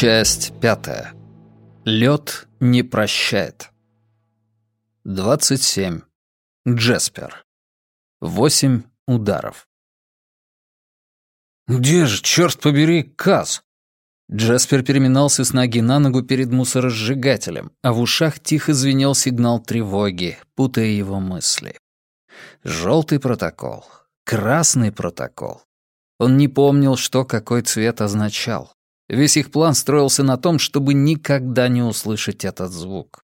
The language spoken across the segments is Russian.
Часть пятая. Лед не прощает. 27. Джеспер. Восемь ударов. «Где же, черт побери, Каз?» Джеспер переминался с ноги на ногу перед мусоросжигателем, а в ушах тихо звенел сигнал тревоги, путая его мысли. Желтый протокол, красный протокол. Он не помнил, что какой цвет означал. Весь их план строился на том, чтобы никогда не услышать этот звук.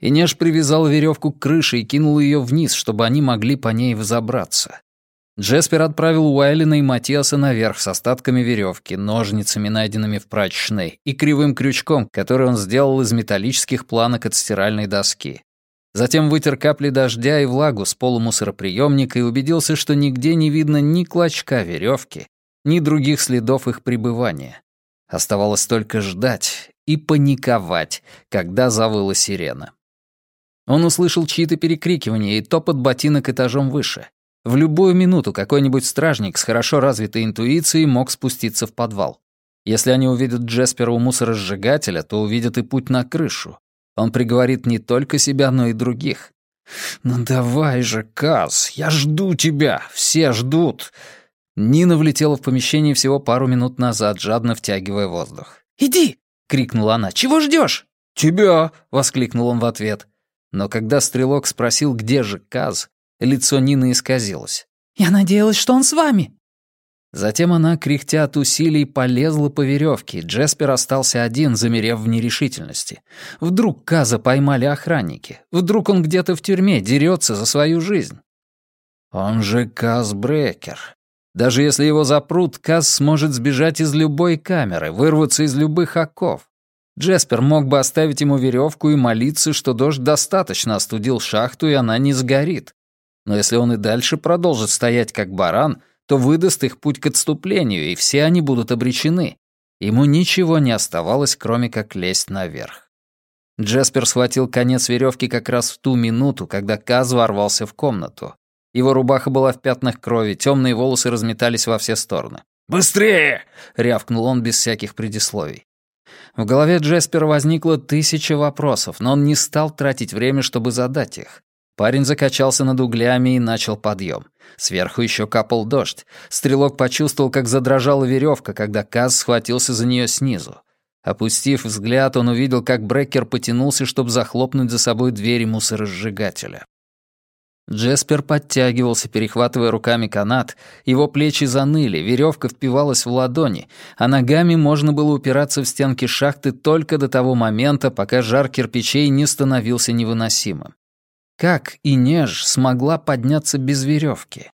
Инеш привязал веревку к крыше и кинул ее вниз, чтобы они могли по ней взобраться. Джеспер отправил Уайлина и Матиаса наверх с остатками веревки, ножницами, найденными в прачечной, и кривым крючком, который он сделал из металлических планок от стиральной доски. Затем вытер капли дождя и влагу с полумусороприемника и убедился, что нигде не видно ни клочка веревки, ни других следов их пребывания. Оставалось только ждать и паниковать, когда завыла сирена. Он услышал чьи-то перекрикивания и топот ботинок этажом выше. В любую минуту какой-нибудь стражник с хорошо развитой интуицией мог спуститься в подвал. Если они увидят Джеспера у мусоросжигателя, то увидят и путь на крышу. Он приговорит не только себя, но и других. «Ну давай же, Каз, я жду тебя, все ждут!» Нина влетела в помещение всего пару минут назад, жадно втягивая воздух. «Иди!» — крикнула она. «Чего ждешь? «Тебя!» — воскликнул он в ответ. Но когда стрелок спросил, где же Каз, Лицо Нины исказилось. «Я надеялась, что он с вами». Затем она, кряхтя от усилий, полезла по веревке. Джеспер остался один, замерев в нерешительности. Вдруг Каза поймали охранники. Вдруг он где-то в тюрьме дерется за свою жизнь. Он же Каз Брекер. Даже если его запрут, Каз сможет сбежать из любой камеры, вырваться из любых оков. Джеспер мог бы оставить ему веревку и молиться, что дождь достаточно остудил шахту, и она не сгорит. Но если он и дальше продолжит стоять как баран, то выдаст их путь к отступлению, и все они будут обречены. Ему ничего не оставалось, кроме как лезть наверх. Джеспер схватил конец веревки как раз в ту минуту, когда Каз ворвался в комнату. Его рубаха была в пятнах крови, темные волосы разметались во все стороны. «Быстрее!» — рявкнул он без всяких предисловий. В голове Джеспера возникло тысяча вопросов, но он не стал тратить время, чтобы задать их. Парень закачался над углями и начал подъем. Сверху еще капал дождь. Стрелок почувствовал, как задрожала веревка, когда Каз схватился за нее снизу. Опустив взгляд, он увидел, как Брекер потянулся, чтобы захлопнуть за собой двери мусоросжигателя. Джеспер подтягивался, перехватывая руками канат, его плечи заныли, веревка впивалась в ладони, а ногами можно было упираться в стенки шахты только до того момента, пока жар кирпичей не становился невыносимым. Как Инеж смогла подняться без веревки?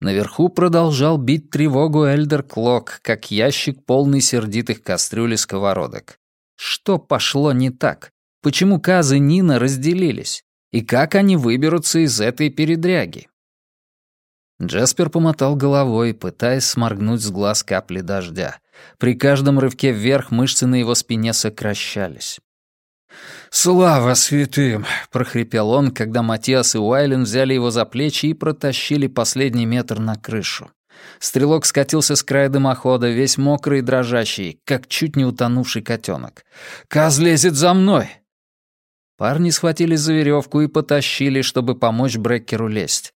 Наверху продолжал бить тревогу Эльдер Клок, как ящик, полный сердитых кастрюль и сковородок. Что пошло не так? Почему Каз и Нина разделились? И как они выберутся из этой передряги? Джаспер помотал головой, пытаясь сморгнуть с глаз капли дождя. При каждом рывке вверх мышцы на его спине сокращались. «Слава святым!» — прохрипел он, когда Матиас и Уайлен взяли его за плечи и протащили последний метр на крышу. Стрелок скатился с края дымохода, весь мокрый и дрожащий, как чуть не утонувший котенок. «Каз лезет за мной!» Парни схватились за веревку и потащили, чтобы помочь Бреккеру лезть.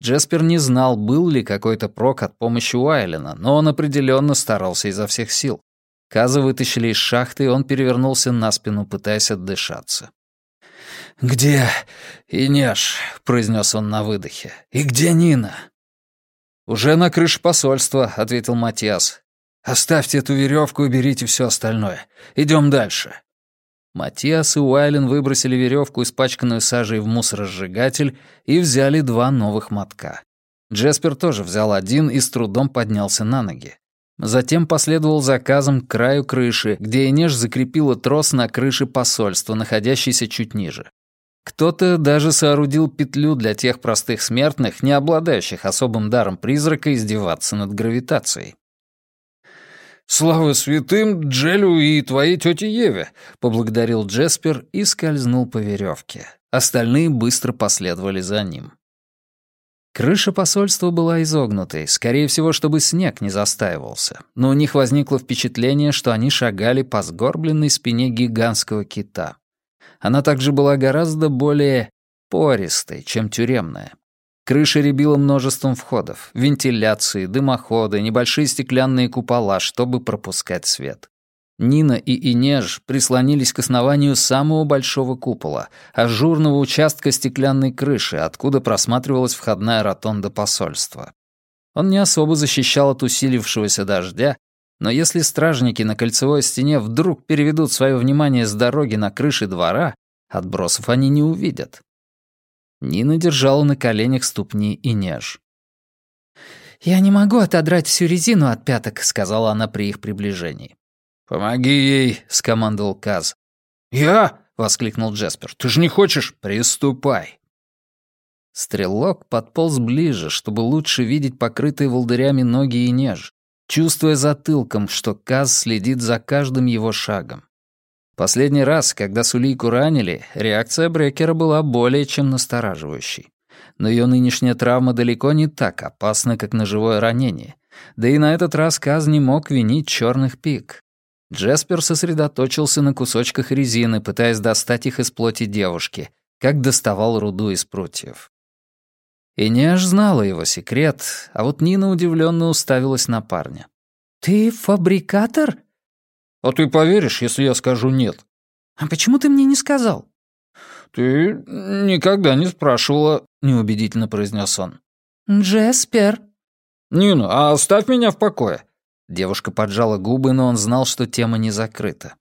Джеспер не знал, был ли какой-то прок от помощи Уайлена, но он определенно старался изо всех сил. Каза вытащили из шахты, и он перевернулся на спину, пытаясь отдышаться. «Где Инеш?» — произнес он на выдохе. «И где Нина?» «Уже на крыше посольства», — ответил Матиас. «Оставьте эту веревку и берите все остальное. Идем дальше». Матиас и Уайлен выбросили веревку, испачканную сажей в мусоросжигатель, и взяли два новых мотка. Джеспер тоже взял один и с трудом поднялся на ноги. Затем последовал заказом к краю крыши, где Энеж закрепила трос на крыше посольства, находящейся чуть ниже. Кто-то даже соорудил петлю для тех простых смертных, не обладающих особым даром призрака, издеваться над гравитацией. «Слава святым Джелю и твоей тете Еве!» — поблагодарил Джеспер и скользнул по веревке. Остальные быстро последовали за ним. Крыша посольства была изогнутой, скорее всего, чтобы снег не застаивался, но у них возникло впечатление, что они шагали по сгорбленной спине гигантского кита. Она также была гораздо более пористой, чем тюремная. Крыша рябила множеством входов, вентиляции, дымоходы, небольшие стеклянные купола, чтобы пропускать свет. Нина и Инеж прислонились к основанию самого большого купола, ажурного участка стеклянной крыши, откуда просматривалась входная ротонда посольства. Он не особо защищал от усилившегося дождя, но если стражники на кольцевой стене вдруг переведут свое внимание с дороги на крыши двора, отбросов они не увидят. Нина держала на коленях ступни Инеж. «Я не могу отодрать всю резину от пяток», — сказала она при их приближении. «Помоги ей», — скомандовал Каз. «Я?» — воскликнул Джеспер. «Ты же не хочешь? Приступай!» Стрелок подполз ближе, чтобы лучше видеть покрытые волдырями ноги и неж, чувствуя затылком, что Каз следит за каждым его шагом. Последний раз, когда Сулейку ранили, реакция Брекера была более чем настораживающей. Но ее нынешняя травма далеко не так опасна, как ножевое ранение. Да и на этот раз Каз не мог винить черных пик. Джеспер сосредоточился на кусочках резины, пытаясь достать их из плоти девушки, как доставал руду из прутьев. И Неж знала его секрет, а вот Нина удивленно уставилась на парня. «Ты фабрикатор?» «А ты поверишь, если я скажу нет?» «А почему ты мне не сказал?» «Ты никогда не спрашивала», — неубедительно произнес он. «Джеспер». «Нина, а оставь меня в покое. Девушка поджала губы, но он знал, что тема не закрыта.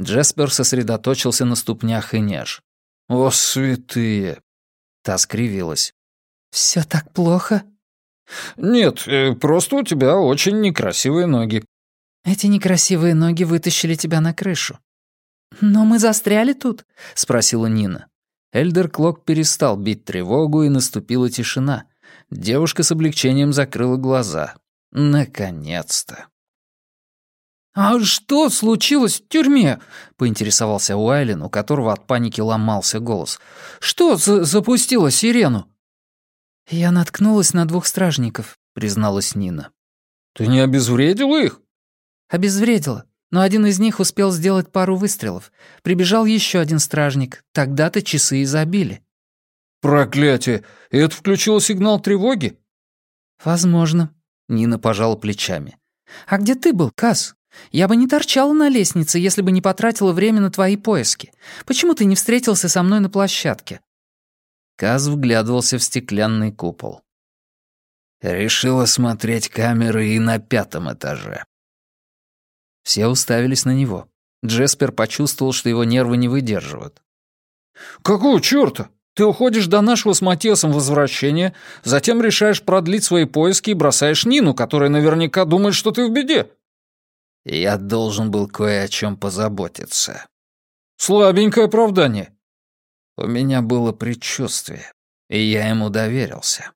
Джеспер сосредоточился на ступнях и неж. «О, святые!» Та скривилась. «Всё так плохо?» «Нет, э, просто у тебя очень некрасивые ноги». «Эти некрасивые ноги вытащили тебя на крышу». «Но мы застряли тут?» — спросила Нина. Эльдер Клок перестал бить тревогу, и наступила тишина. Девушка с облегчением закрыла глаза. Наконец-то. «А что случилось в тюрьме?» — поинтересовался Уайлен, у которого от паники ломался голос. «Что за запустило сирену?» «Я наткнулась на двух стражников», — призналась Нина. «Ты не обезвредила их?» «Обезвредила, но один из них успел сделать пару выстрелов. Прибежал еще один стражник. Тогда-то часы и забили». «Проклятие! И это включило сигнал тревоги?» «Возможно», — Нина пожала плечами. «А где ты был, Касс?» Я бы не торчала на лестнице, если бы не потратила время на твои поиски. Почему ты не встретился со мной на площадке?» Каз вглядывался в стеклянный купол. Решила смотреть камеры и на пятом этаже. Все уставились на него. Джеспер почувствовал, что его нервы не выдерживают. «Какого чёрта? Ты уходишь до нашего с Матесом возвращения, затем решаешь продлить свои поиски и бросаешь Нину, которая наверняка думает, что ты в беде. Я должен был кое о чем позаботиться. Слабенькое оправдание. У меня было предчувствие, и я ему доверился.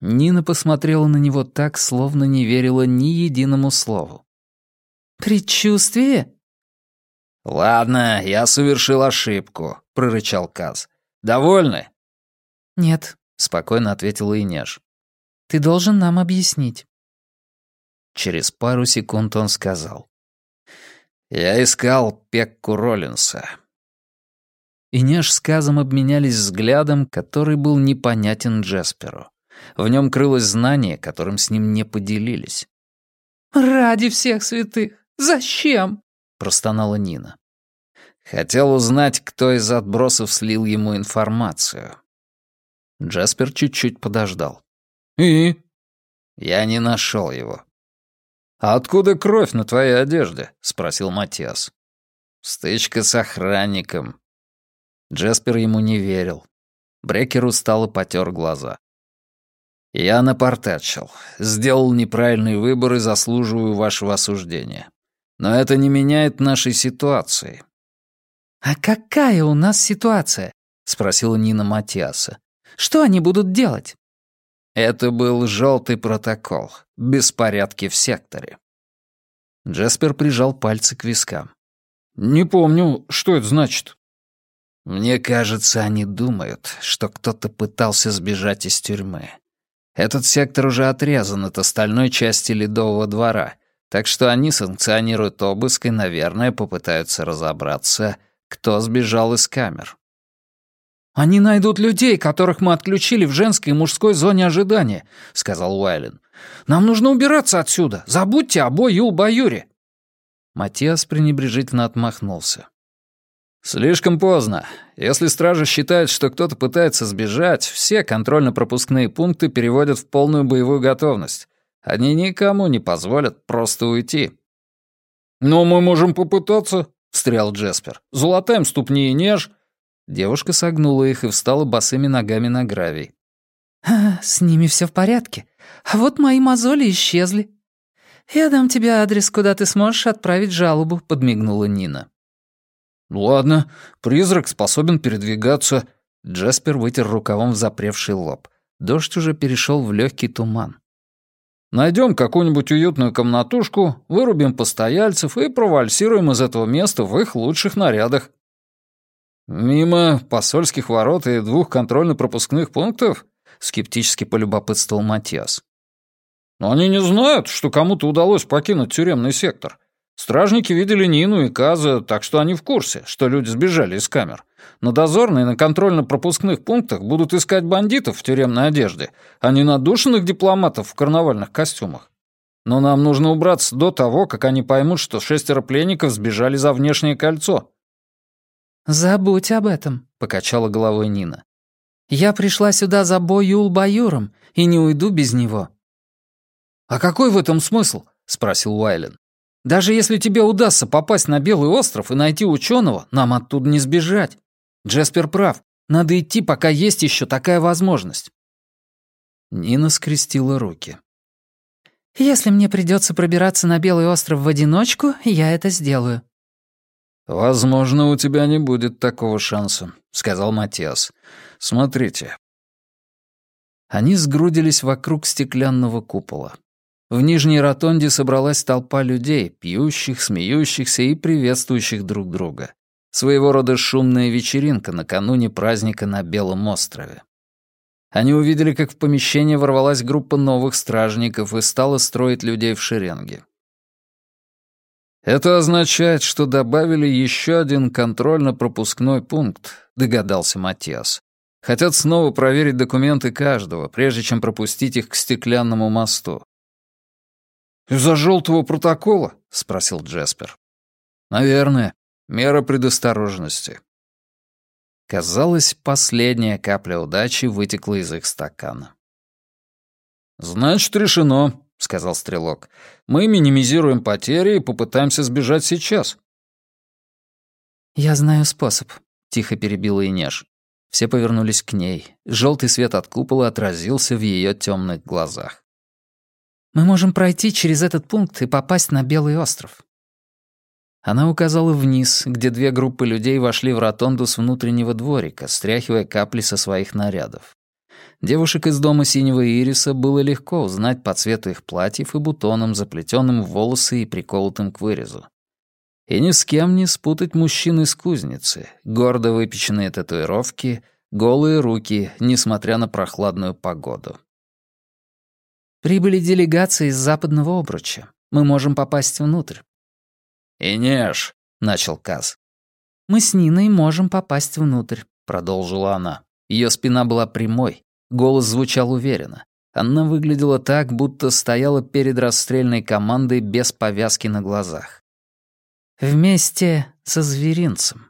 Нина посмотрела на него так, словно не верила ни единому слову. «Предчувствие?» «Ладно, я совершил ошибку», — прорычал Каз. «Довольны?» «Нет», — спокойно ответила Инеж. «Ты должен нам объяснить». Через пару секунд он сказал. «Я искал Пекку Роллинса». И Неж с Казом обменялись взглядом, который был непонятен Джесперу. В нем крылось знание, которым с ним не поделились. «Ради всех святых! Зачем?» — простонала Нина. Хотел узнать, кто из отбросов слил ему информацию. Джаспер чуть-чуть подождал. «И?» «Я не нашел его. «А откуда кровь на твоей одежде?» — спросил Матиас. «Стычка с охранником». Джеспер ему не верил. Брекер устало потер глаза. «Я напортачил. Сделал неправильный выбор и заслуживаю вашего осуждения. Но это не меняет нашей ситуации». «А какая у нас ситуация?» — спросила Нина Матиаса. «Что они будут делать?» Это был желтый протокол. Беспорядки в секторе. Джеспер прижал пальцы к вискам. «Не помню, что это значит». Мне кажется, они думают, что кто-то пытался сбежать из тюрьмы. Этот сектор уже отрезан от остальной части Ледового двора, так что они санкционируют обыск и, наверное, попытаются разобраться, кто сбежал из камер. «Они найдут людей, которых мы отключили в женской и мужской зоне ожидания», — сказал Уайлен. «Нам нужно убираться отсюда. Забудьте об Юл-Баюре». Матиас пренебрежительно отмахнулся. «Слишком поздно. Если стража считает, что кто-то пытается сбежать, все контрольно-пропускные пункты переводят в полную боевую готовность. Они никому не позволят просто уйти». «Но мы можем попытаться», — встрял Джеспер. «Золотаем ступни и неж». Девушка согнула их и встала босыми ногами на гравий. А, «С ними все в порядке. А вот мои мозоли исчезли. Я дам тебе адрес, куда ты сможешь отправить жалобу», — подмигнула Нина. «Ладно, призрак способен передвигаться». Джаспер вытер рукавом запревший лоб. Дождь уже перешел в легкий туман. Найдем какую-нибудь уютную комнатушку, вырубим постояльцев и провальсируем из этого места в их лучших нарядах». «Мимо посольских ворот и двух контрольно-пропускных пунктов?» — скептически полюбопытствовал Матиас. «Но они не знают, что кому-то удалось покинуть тюремный сектор. Стражники видели Нину и Каза, так что они в курсе, что люди сбежали из камер. Но дозорные на контрольно-пропускных пунктах будут искать бандитов в тюремной одежде, а не надушенных дипломатов в карнавальных костюмах. Но нам нужно убраться до того, как они поймут, что шестеро пленников сбежали за внешнее кольцо». «Забудь об этом», — покачала головой Нина. «Я пришла сюда за Боюл-Баюром и не уйду без него». «А какой в этом смысл?» — спросил Уайлен. Даже если тебе удастся попасть на Белый остров и найти ученого, нам оттуда не сбежать. Джеспер прав. Надо идти, пока есть еще такая возможность. Нина скрестила руки. «Если мне придется пробираться на Белый остров в одиночку, я это сделаю». «Возможно, у тебя не будет такого шанса», — сказал Матиас. «Смотрите». Они сгрудились вокруг стеклянного купола. В нижней ротонде собралась толпа людей, пьющих, смеющихся и приветствующих друг друга. Своего рода шумная вечеринка накануне праздника на Белом острове. Они увидели, как в помещение ворвалась группа новых стражников и стала строить людей в шеренге. «Это означает, что добавили еще один контрольно-пропускной пункт», — догадался Матиас. «Хотят снова проверить документы каждого, прежде чем пропустить их к стеклянному мосту. «Из-за желтого протокола?» — спросил Джеспер. «Наверное. Мера предосторожности». Казалось, последняя капля удачи вытекла из их стакана. «Значит, решено», — сказал Стрелок. «Мы минимизируем потери и попытаемся сбежать сейчас». «Я знаю способ», — тихо перебила Инеж. Все повернулись к ней. Желтый свет от купола отразился в ее темных глазах. Мы можем пройти через этот пункт и попасть на Белый остров». Она указала вниз, где две группы людей вошли в ротонду с внутреннего дворика, стряхивая капли со своих нарядов. Девушек из дома синего ириса было легко узнать по цвету их платьев и бутонам, заплетенным в волосы и приколотым к вырезу. И ни с кем не спутать мужчин из кузницы, гордо выпеченные татуировки, голые руки, несмотря на прохладную погоду. Прибыли делегации из западного обруча. Мы можем попасть внутрь». «Инеш», — начал Каз. «Мы с Ниной можем попасть внутрь», — продолжила она. Ее спина была прямой, голос звучал уверенно. Она выглядела так, будто стояла перед расстрельной командой без повязки на глазах. «Вместе со зверинцем».